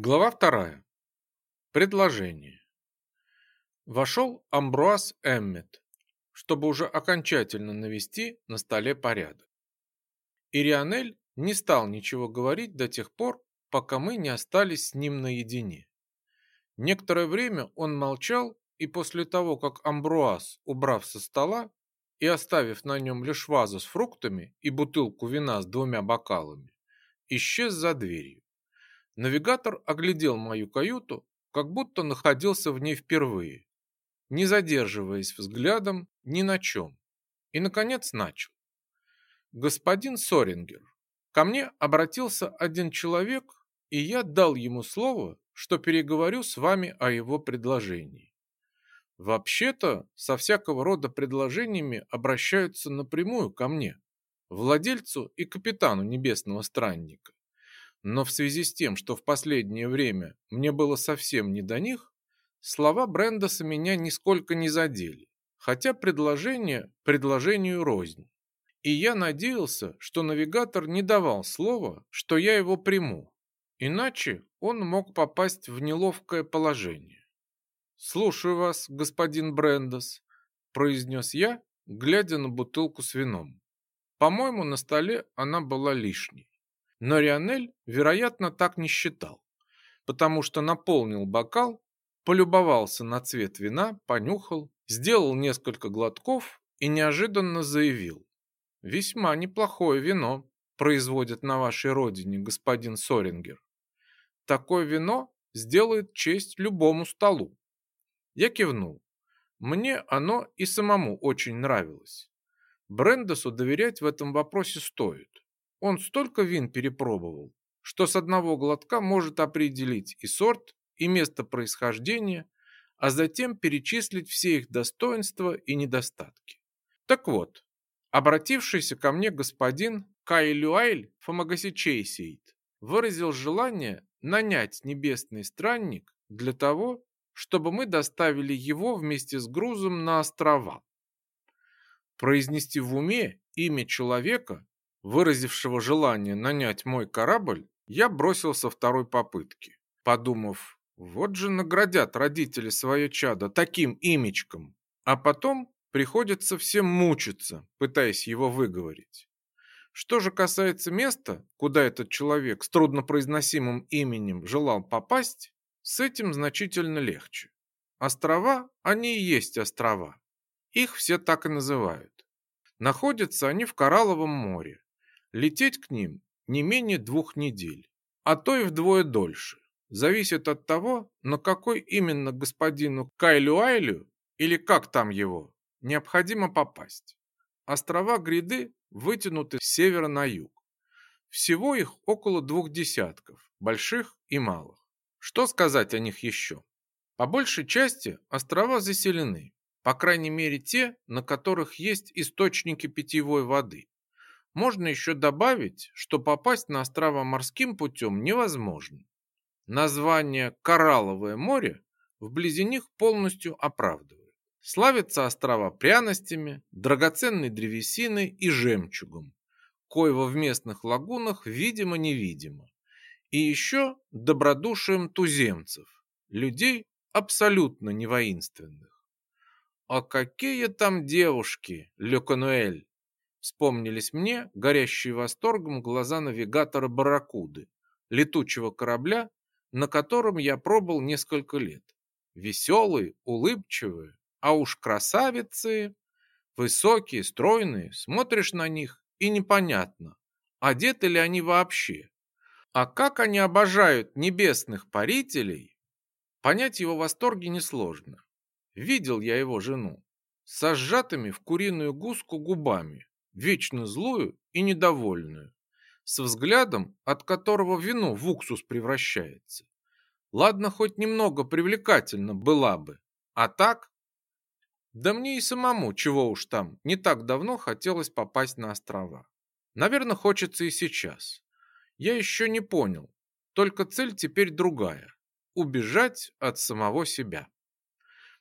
Глава вторая. Предложение. Вошел Амбруаз Эммет, чтобы уже окончательно навести на столе порядок. Ирианель не стал ничего говорить до тех пор, пока мы не остались с ним наедине. Некоторое время он молчал, и после того, как Амбруаз, убрав со стола и оставив на нем лишь вазу с фруктами и бутылку вина с двумя бокалами, исчез за дверью. Навигатор оглядел мою каюту, как будто находился в ней впервые, не задерживаясь взглядом ни на чем. И, наконец, начал. «Господин Сорингер, ко мне обратился один человек, и я дал ему слово, что переговорю с вами о его предложении. Вообще-то, со всякого рода предложениями обращаются напрямую ко мне, владельцу и капитану Небесного Странника. Но в связи с тем, что в последнее время мне было совсем не до них, слова Брендоса меня нисколько не задели, хотя предложение предложению рознь. И я надеялся, что навигатор не давал слова, что я его приму, иначе он мог попасть в неловкое положение. «Слушаю вас, господин Брендос», – произнес я, глядя на бутылку с вином. По-моему, на столе она была лишней. Но Рионель, вероятно, так не считал, потому что наполнил бокал, полюбовался на цвет вина, понюхал, сделал несколько глотков и неожиданно заявил. «Весьма неплохое вино производят на вашей родине, господин Сорингер. Такое вино сделает честь любому столу». Я кивнул. Мне оно и самому очень нравилось. Брендесу доверять в этом вопросе стоит. Он столько вин перепробовал, что с одного глотка может определить и сорт, и место происхождения, а затем перечислить все их достоинства и недостатки. Так вот, обратившийся ко мне господин Кайлюайль Фомагасичейсейт выразил желание нанять небесный странник для того, чтобы мы доставили его вместе с грузом на острова. Произнести в уме имя человека, выразившего желание нанять мой корабль, я бросил со второй попытки, подумав, вот же наградят родители свое чадо таким имечком, а потом приходится всем мучиться, пытаясь его выговорить. Что же касается места, куда этот человек с труднопроизносимым именем желал попасть, с этим значительно легче. Острова, они и есть острова. Их все так и называют. Находятся они в Коралловом море, Лететь к ним не менее двух недель, а то и вдвое дольше. Зависит от того, на какой именно господину Кайлю-Айлю или как там его, необходимо попасть. Острова гряды вытянуты с севера на юг. Всего их около двух десятков, больших и малых. Что сказать о них еще? По большей части острова заселены, по крайней мере те, на которых есть источники питьевой воды. Можно еще добавить, что попасть на острова морским путем невозможно. Название «Коралловое море» вблизи них полностью оправдывает. Славятся острова пряностями, драгоценной древесиной и жемчугом, коего в местных лагунах видимо-невидимо. И еще добродушием туземцев, людей абсолютно невоинственных. А какие там девушки, Ле Вспомнились мне горящие восторгом глаза навигатора «Барракуды», летучего корабля, на котором я пробыл несколько лет. Веселые, улыбчивые, а уж красавицы, высокие, стройные, смотришь на них и непонятно, одеты ли они вообще. А как они обожают небесных парителей, понять его восторги несложно. Видел я его жену, со сжатыми в куриную гуску губами, вечно злую и недовольную, с взглядом, от которого вино в уксус превращается. Ладно, хоть немного привлекательно была бы, а так? Да мне и самому, чего уж там, не так давно хотелось попасть на острова. Наверное, хочется и сейчас. Я еще не понял, только цель теперь другая – убежать от самого себя.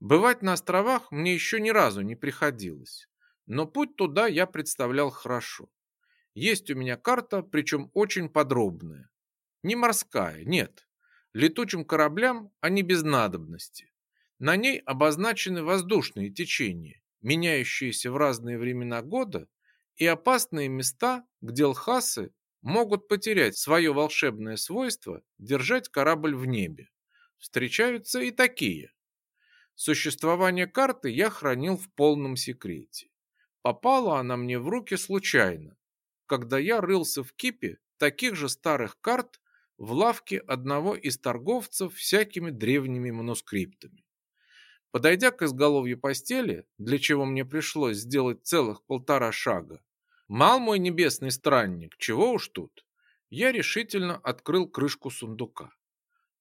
Бывать на островах мне еще ни разу не приходилось. Но путь туда я представлял хорошо. Есть у меня карта, причем очень подробная. Не морская, нет, Летучим кораблям они без надобности. На ней обозначены воздушные течения, меняющиеся в разные времена года, и опасные места, где лхасы могут потерять свое волшебное свойство держать корабль в небе. Встречаются и такие. Существование карты я хранил в полном секрете. Попала она мне в руки случайно, когда я рылся в кипе таких же старых карт в лавке одного из торговцев всякими древними манускриптами. Подойдя к изголовью постели, для чего мне пришлось сделать целых полтора шага, мал мой небесный странник, чего уж тут, я решительно открыл крышку сундука.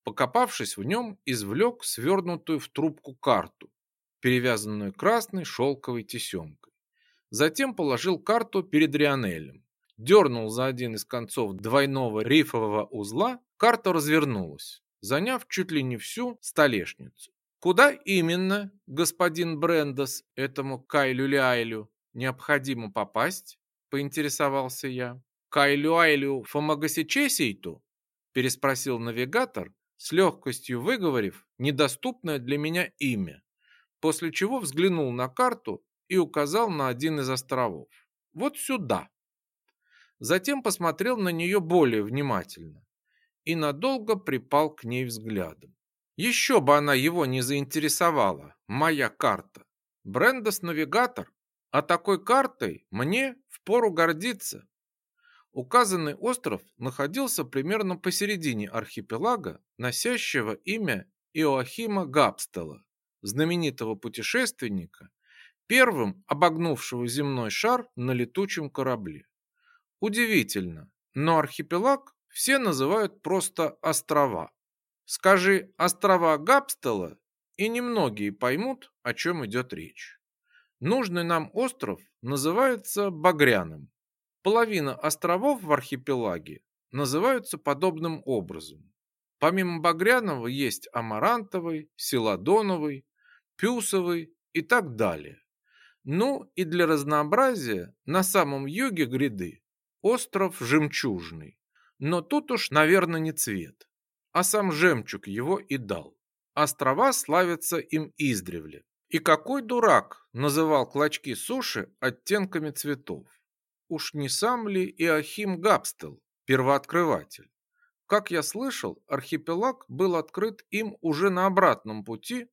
Покопавшись в нем, извлек свернутую в трубку карту, перевязанную красной шелковой тесемкой. Затем положил карту перед Рионелем. Дернул за один из концов двойного рифового узла, карта развернулась, заняв чуть ли не всю столешницу. Куда именно, господин Брендос, этому Кайлю-Ляйлю необходимо попасть? Поинтересовался я. Кайлю-Айлю Фомагасичесейту? Переспросил навигатор, с легкостью выговорив недоступное для меня имя, после чего взглянул на карту и указал на один из островов. Вот сюда. Затем посмотрел на нее более внимательно и надолго припал к ней взглядом. Еще бы она его не заинтересовала, моя карта. Брендос-навигатор, а такой картой мне впору гордиться. Указанный остров находился примерно посередине архипелага, носящего имя Иоахима Габстела, знаменитого путешественника, первым обогнувшего земной шар на летучем корабле. Удивительно, но архипелаг все называют просто острова. Скажи «острова Габстела», и немногие поймут, о чем идет речь. Нужный нам остров называется Багряным. Половина островов в архипелаге называются подобным образом. Помимо Багряного есть Амарантовый, Селадоновый, Пюсовый и так далее. Ну и для разнообразия на самом юге гряды остров Жемчужный. Но тут уж, наверное, не цвет а сам жемчуг его и дал. Острова славятся им издревле. И какой дурак называл клочки суши оттенками цветов? Уж не сам ли Иохим Габстел, первооткрыватель? Как я слышал, архипелаг был открыт им уже на обратном пути,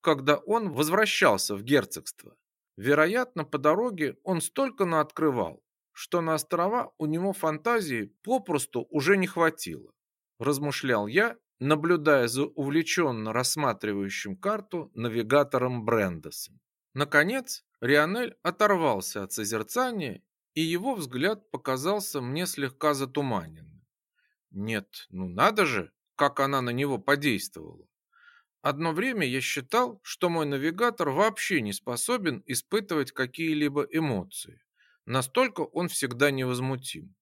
когда он возвращался в герцогство. Вероятно, по дороге он столько наоткрывал, что на острова у него фантазии попросту уже не хватило размышлял я, наблюдая за увлеченно рассматривающим карту навигатором Брендосом. Наконец, Рионель оторвался от созерцания, и его взгляд показался мне слегка затуманенным. Нет, ну надо же, как она на него подействовала. Одно время я считал, что мой навигатор вообще не способен испытывать какие-либо эмоции. Настолько он всегда невозмутим.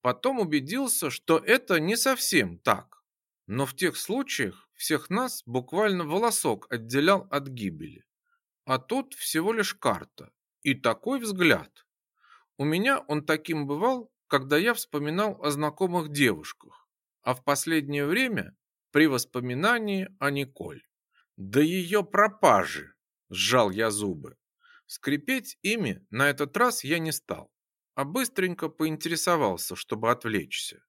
Потом убедился, что это не совсем так. Но в тех случаях всех нас буквально волосок отделял от гибели. А тут всего лишь карта. И такой взгляд. У меня он таким бывал, когда я вспоминал о знакомых девушках, а в последнее время при воспоминании о Николь. Да ее пропажи, сжал я зубы. Скрипеть ими на этот раз я не стал а быстренько поинтересовался, чтобы отвлечься.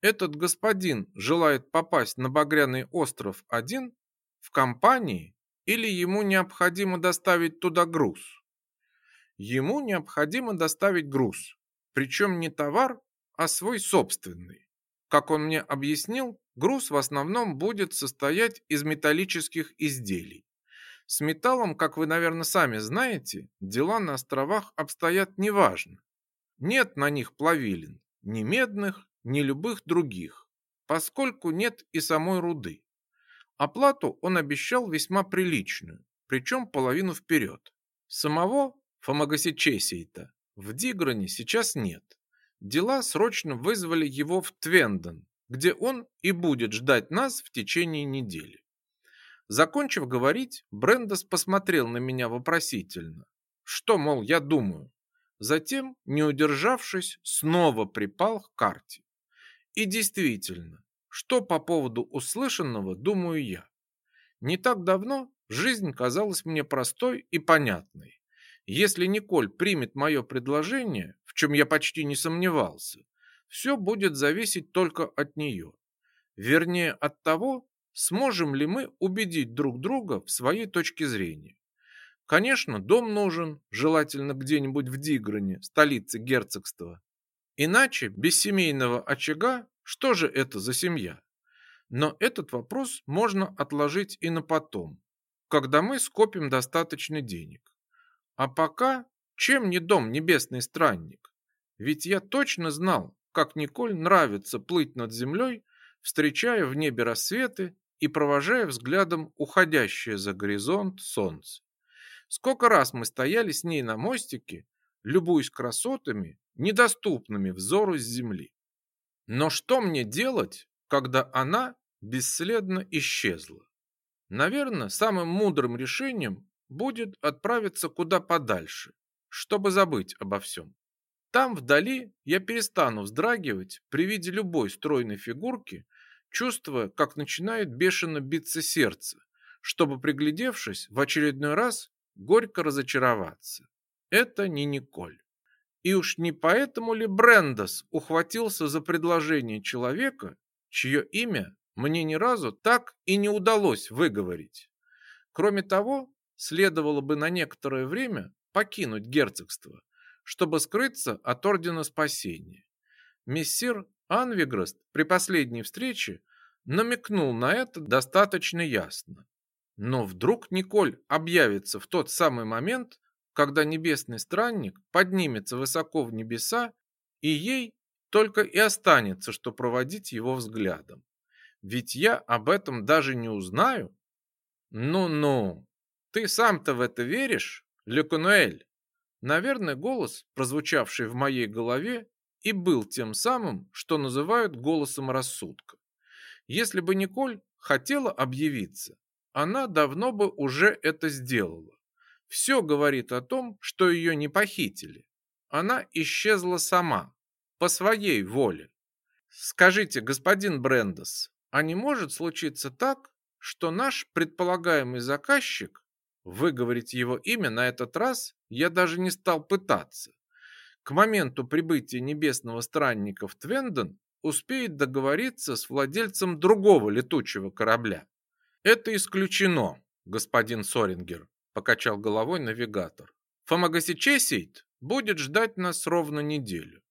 Этот господин желает попасть на Багряный остров один, в компании, или ему необходимо доставить туда груз? Ему необходимо доставить груз, причем не товар, а свой собственный. Как он мне объяснил, груз в основном будет состоять из металлических изделий. С металлом, как вы, наверное, сами знаете, дела на островах обстоят неважно. Нет на них плавилин, ни медных, ни любых других, поскольку нет и самой руды. Оплату он обещал весьма приличную, причем половину вперед. Самого Фомагасичесейта в Дигране сейчас нет. Дела срочно вызвали его в Твендон, где он и будет ждать нас в течение недели. Закончив говорить, Брендос посмотрел на меня вопросительно. Что, мол, я думаю? Затем, не удержавшись, снова припал к карте. И действительно, что по поводу услышанного думаю я. Не так давно жизнь казалась мне простой и понятной. Если Николь примет мое предложение, в чем я почти не сомневался, все будет зависеть только от нее. Вернее, от того, сможем ли мы убедить друг друга в своей точке зрения. Конечно, дом нужен, желательно где-нибудь в Дигране, столице герцогства. Иначе, без семейного очага, что же это за семья? Но этот вопрос можно отложить и на потом, когда мы скопим достаточно денег. А пока, чем не дом небесный странник? Ведь я точно знал, как Николь нравится плыть над землей, встречая в небе рассветы и провожая взглядом уходящее за горизонт солнце. Сколько раз мы стояли с ней на мостике, любуясь красотами, недоступными взору с земли. Но что мне делать, когда она бесследно исчезла? Наверное, самым мудрым решением будет отправиться куда подальше, чтобы забыть обо всем. Там вдали я перестану вздрагивать при виде любой стройной фигурки, чувствуя, как начинает бешено биться сердце, чтобы, приглядевшись, в очередной раз горько разочароваться. Это не Николь. И уж не поэтому ли Брендос ухватился за предложение человека, чье имя мне ни разу так и не удалось выговорить. Кроме того, следовало бы на некоторое время покинуть герцогство, чтобы скрыться от Ордена Спасения. Мессир Анвиграст при последней встрече намекнул на это достаточно ясно. Но вдруг Николь объявится в тот самый момент, когда небесный странник поднимется высоко в небеса, и ей только и останется, что проводить его взглядом. Ведь я об этом даже не узнаю. Ну-ну, ты сам-то в это веришь, Леконуэль? Наверное, голос, прозвучавший в моей голове, и был тем самым, что называют голосом рассудка. Если бы Николь хотела объявиться, она давно бы уже это сделала. Все говорит о том, что ее не похитили. Она исчезла сама, по своей воле. Скажите, господин Брендес, а не может случиться так, что наш предполагаемый заказчик, выговорить его имя на этот раз я даже не стал пытаться, к моменту прибытия небесного странника в Твенден успеет договориться с владельцем другого летучего корабля. Это исключено, господин Сорингер, покачал головой навигатор. Фомагасичесейт будет ждать нас ровно неделю.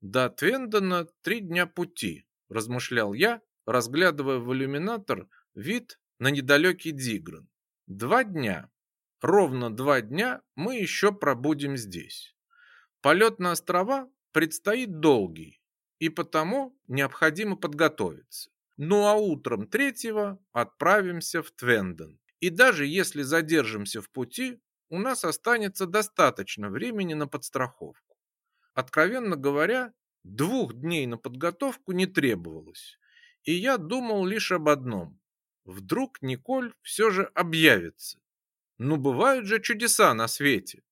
До Твендона три дня пути, размышлял я, разглядывая в иллюминатор вид на недалекий Дигран. Два дня. Ровно два дня мы еще пробудем здесь. Полет на острова предстоит долгий, и потому необходимо подготовиться. Ну а утром третьего отправимся в Твенден. И даже если задержимся в пути, у нас останется достаточно времени на подстраховку. Откровенно говоря, двух дней на подготовку не требовалось. И я думал лишь об одном. Вдруг Николь все же объявится. Ну, бывают же чудеса на свете.